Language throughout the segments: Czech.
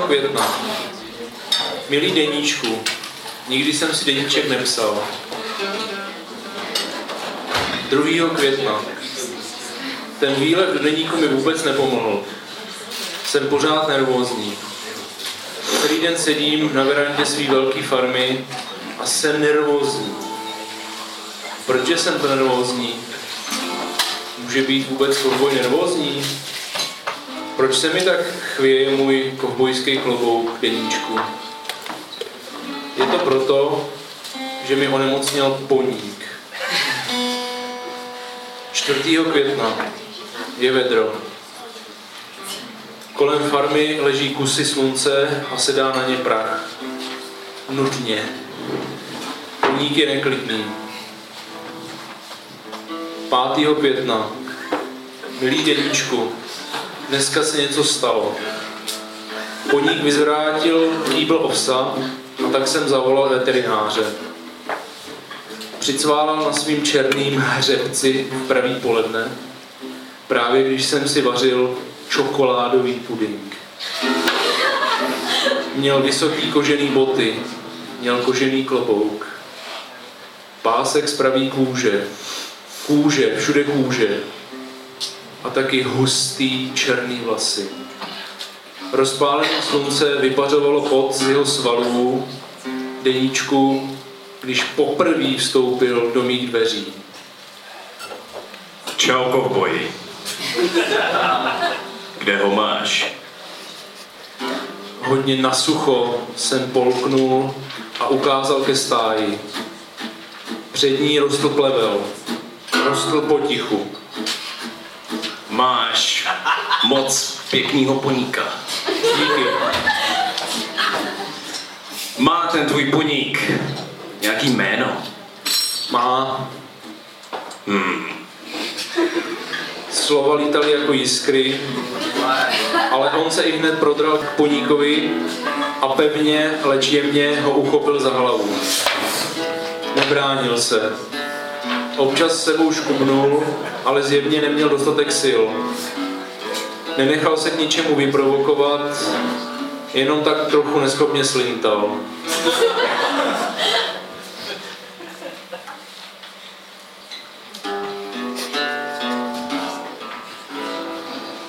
května. Milý deníčku, nikdy jsem si deníček nepsal. 2. května. Ten výlet do deníku mi vůbec nepomohl. Jsem pořád nervózní. Celý den sedím na verandě své velké farmy a jsem nervózní. Proč jsem to nervózní? Může být vůbec kovboj nervózní? Proč se mi tak chvěje můj kovbojský klobouk deníčku? Je to proto, že mi onemocněl poník. 4. května je vedro. Kolem farmy leží kusy slunce a sedá na ně prach. Nutně. Poník je neklidný. 5. května. Milý dědíčku, dneska se něco stalo. Poník vyzvrátil kýbl ovsa a tak jsem zavolal veterináře. Přicválal na svým černým hřebci v pravý poledne, právě když jsem si vařil čokoládový puding. Měl vysoký kožený boty, měl kožený klobouk, pásek z pravý kůže, kůže, všude kůže a taky hustý černý vlasy. Rozpálené slunce vypařovalo pot z jeho svalů, deníčku, když poprvé vstoupil do mých dveří. Čau, kovboji. Kde ho máš? Hodně nasucho jsem polknul a ukázal ke stáji. Před ní rostl plevel. Rostl potichu. Máš moc pěknýho poníka. Díky. Má ten tvůj poník nějaký jméno? Má. Slova lítaly jako jiskry, ale on se i hned prodral k poníkovi a pevně, leč jemně ho uchopil za hlavu. Nebránil se. Občas sebou škubnul, ale zjevně neměl dostatek sil. Nenechal se k ničemu vyprovokovat, jenom tak trochu neschopně slintal.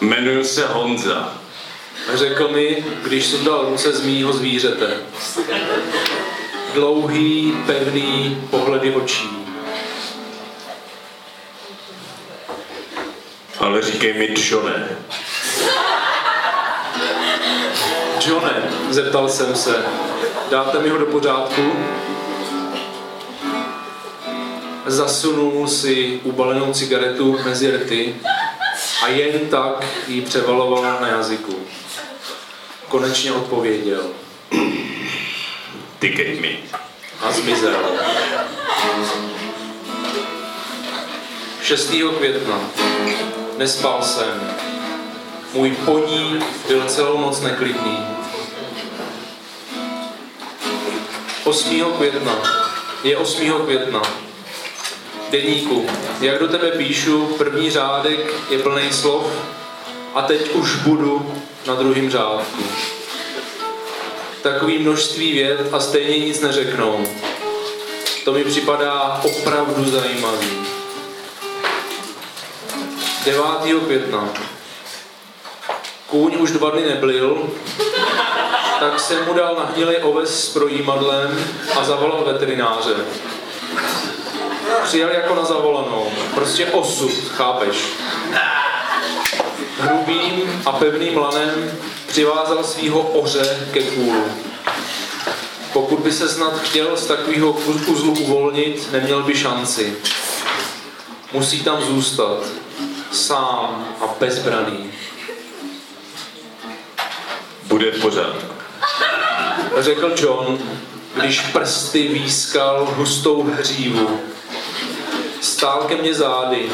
Jmenuji se Honza. Řekl mi, když sundal ruce z mýho zvířete. Dlouhý, pevný pohledy očí. Ale říkej mi Johne. Johne, zeptal jsem se, dáte mi ho do pořádku? Zasunul si ubalenou cigaretu mezi rty a jen tak ji převaloval na jazyku. Konečně odpověděl Tykej mi. a zmizel. 6. května. Nespal jsem. Můj poník byl celou noc neklidný. 8. května. Je 8. května. Deníku, jak do tebe píšu, první řádek je plný slov a teď už budu na druhém řádku. Takový množství věd a stejně nic neřeknou. To mi připadá opravdu zajímavý. 9. května. Kůň už dva dny neblil, tak jsem mu dal na hnilý oves s projímadlem a zavolal veterináře. Přijel jako na zavolanou. Prostě osud, chápeš? Hrubým a pevným lanem přivázal svýho oře ke kůlu. Pokud by se snad chtěl z takového uzlu uvolnit, neměl by šanci. Musí tam zůstat. Sám a bezbraný. Bude v pořádku. Řekl John, když prsty výskal hustou hřívu. Stál ke mně zády,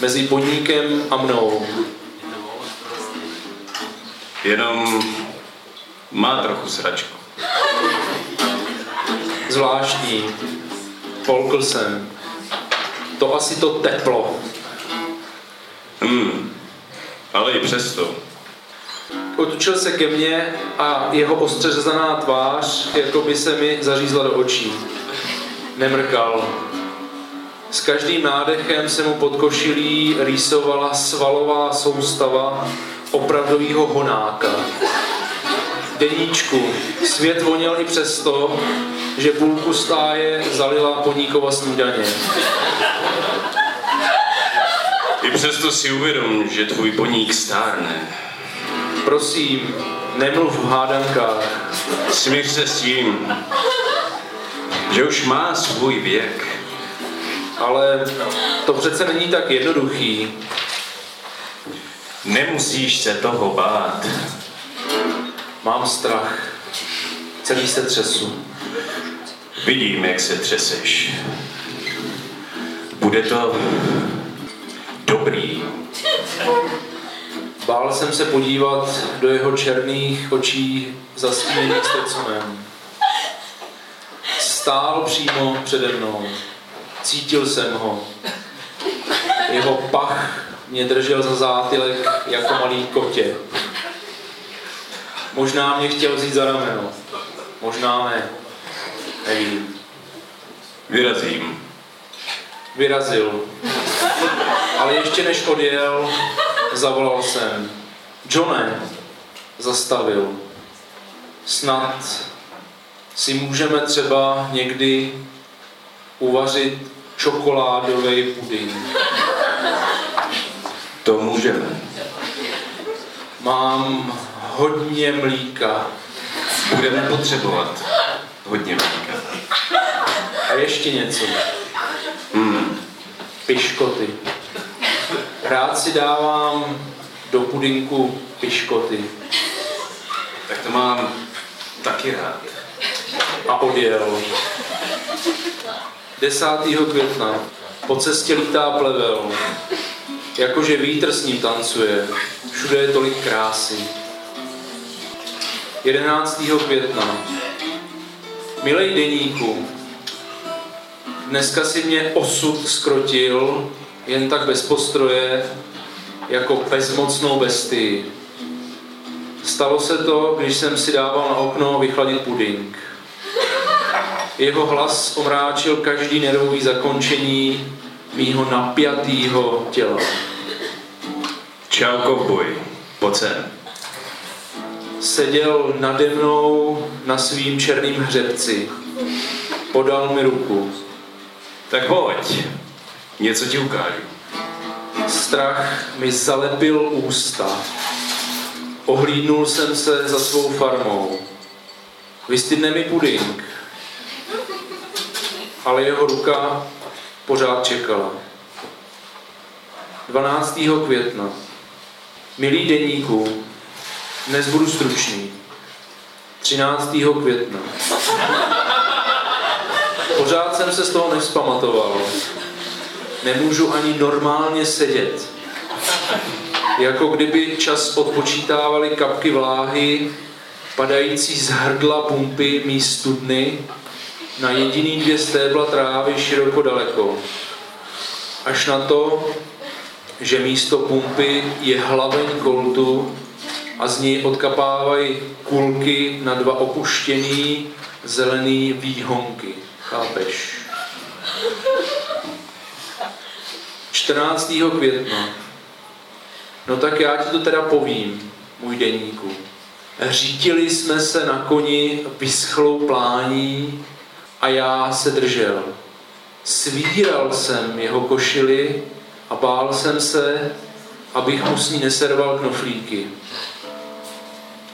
mezi poníkem a mnou. Jenom má trochu sračku. Zvláštní. Polkl jsem. To asi to teplo. Hmm. Ale i přesto. otočil se ke mně a jeho ostře řezaná tvář, jako by se mi zařízla do očí. Nemrkal. S každým nádechem se mu pod košilí rýsovala svalová soustava opravdového honáka. Deníčku, svět voněl i přesto, že půlku stáje zalila poníkova snídaně. I přesto si uvědom, že tvůj poník stárne. Prosím, nemluv v hádankách. Smíř se s tím, že už má svůj věk. Ale to přece není tak jednoduchý. Nemusíš se toho bát. Mám strach. Celý se třesu. Vidím, jak se třeseš. Bude to dobrý. Bál jsem se podívat do jeho černých očí zastíněných Stetsonem. Stál přímo přede mnou. Cítil jsem ho. Jeho pach mě držel za zátylek jako malý kotě. Možná mě chtěl vzít za rameno. Možná ne. Nevím. Vyrazím. Vyrazil. Ale ještě než odjel, zavolal jsem. Johne, zastavil. Snad si můžeme třeba někdy uvařit čokoládový puding. To můžeme. Mám hodně mlíka Budeme potřebovat hodně mlíka. a ještě něco. Hmm. Piškoty. Rád si dávám do pudinku piškoty. Tak to mám taky rád. a odjel. 10. května po cestě lítá plevel, jakože vítr s ním tancuje, všude je tolik krásy. 11. května Milej deníku, dneska si mě osud skrotil jen tak bez postroje, jako bezmocnou bestii. Stalo se to, když jsem si dával na okno vychladit puding. Jeho hlas omráčil každý nervový zakončení mýho napjatýho těla. Čau, kovboj. Pojď sem. Seděl nade mnou na svým černým hřebci. Podal mi ruku. Tak pojď. Něco ti ukážu. Strach mi zalepil ústa. Ohlídnul jsem se za svou farmou. Vystydne mi puding. Ale jeho ruka pořád čekala. 12. května. Milý deníku, dnes budu stručný. 13. května. Pořád jsem se z toho nevzpamatoval. Nemůžu ani normálně sedět. Jako kdyby čas odpočítávaly kapky vláhy, padající z hrdla pumpy mý studny na jediný dvě stébla trávy široko daleko. Až na to, že místo pumpy je hlaveň koltu a z něj odkapávají kulky na dva opuštěný zelený výhonky. Chápeš? 14. května. No tak já ti to teda povím, můj deníku. Řítili jsme se na koni vyschlou plání a já se držel. Svíral jsem jeho košili a bál jsem se, abych mu s ní neserval knoflíky.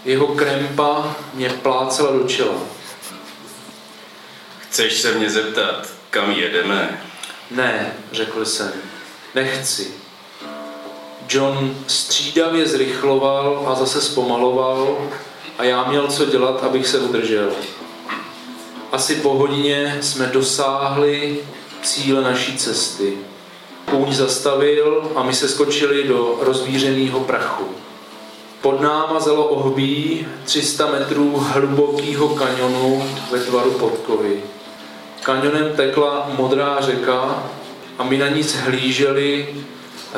Jeho krempa mě plácela do čela. Chceš se mě zeptat, kam jedeme? Ne, řekl jsem, nechci. John střídavě zrychloval a zase zpomaloval a já měl co dělat, abych se udržel. Asi po hodině jsme dosáhli cíle naší cesty. Kůň zastavil a my se skočili do rozvířeného prachu. Pod náma zelo ohbí 300 metrů hlubokého kanionu ve tvaru podkovy. Kanionem tekla modrá řeka a my na ní hlíželi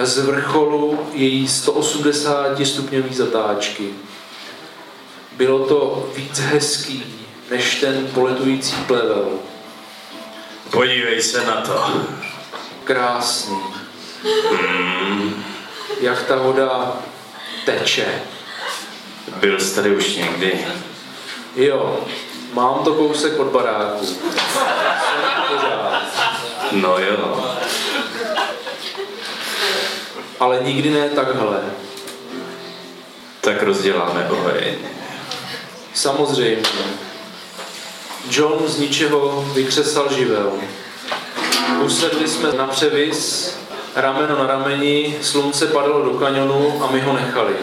z vrcholu její 180 stupňové zatáčky. Bylo to víc hezký, než ten poletující plevel. Podívej se na to. Krásný. Jak ta voda teče. Byl jsi tady už někdy. Jo, mám to kousek od baráku. No jo. Ale nikdy ne takhle. Tak rozděláme oheň. Samozřejmě. John z ničeho vykřesal živel. Usedli jsme na převis, rameno na rameni, slunce padalo do kanionu a my ho nechali.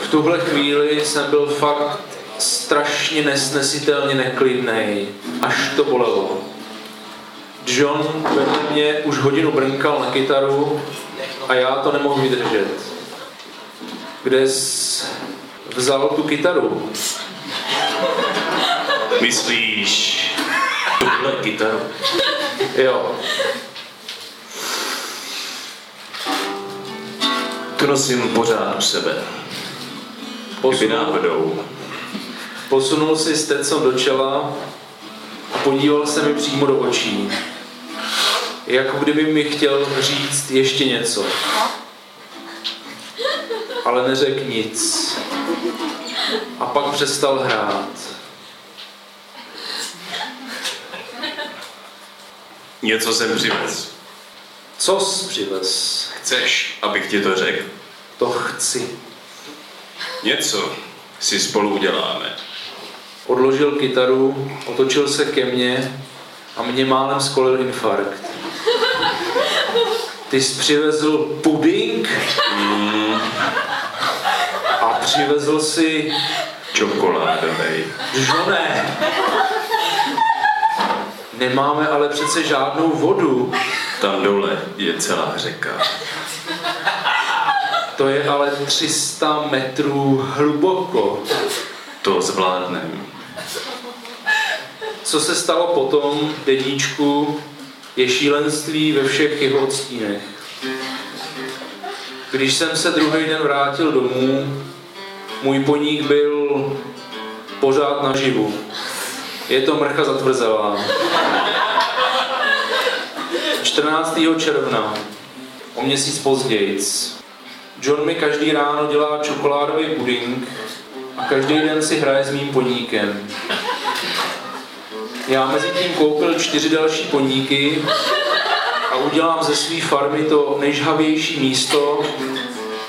V tuhle chvíli jsem byl fakt strašně nesnesitelně neklidnej, až to bolelo. John vedle mě už hodinu brnkal na kytaru a já to nemohl vydržet. Kde jsi vzal tu kytaru? Myslíš tuhle kytaru? Jo, Tu nosím pořád u sebe. Kdyby náhodou. Posunul si Stetson do čela a podíval se mi přímo do očí. Jako kdyby mi chtěl říct ještě něco. Ale neřekl nic. A pak přestal hrát. Něco jsem přivez. Co jsi přivez? Chceš, abych ti to řekl? To chci. Něco si spolu uděláme. Odložil kytaru, otočil se ke mně a mě málem skolil infarkt. Ty jsi přivezl puding a přivezl si Čokoládovej. žoné. Nemáme ale přece žádnou vodu. Tam dole je celá řeka. To je ale 300 metrů hluboko. To zvládnem. Co se stalo potom, dedíčku, je šílenství ve všech jeho odstínech. Když jsem se druhý den vrátil domů, můj poník byl pořád naživu. Je to mrcha zatvrzelá. 14. června, o měsíc později, John mi každý ráno dělá čokoládový puding a každý den si hraje s mým poníkem. Já mezi tím koupil čtyři další poníky a udělám ze své farmy to nejžhavější místo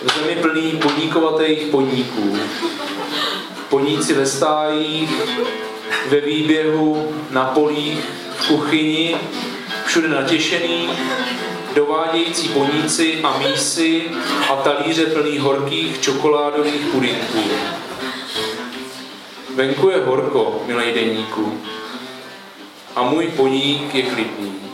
v zemi plný poníkovatých poníků. Poníci ve stájích, ve výběhu, na polích, v kuchyni, všude natěšený, dovádějící poníci a mísy a talíře plný horkých čokoládových pudinků. Venku je horko, milej deníku, a můj poník je klidný.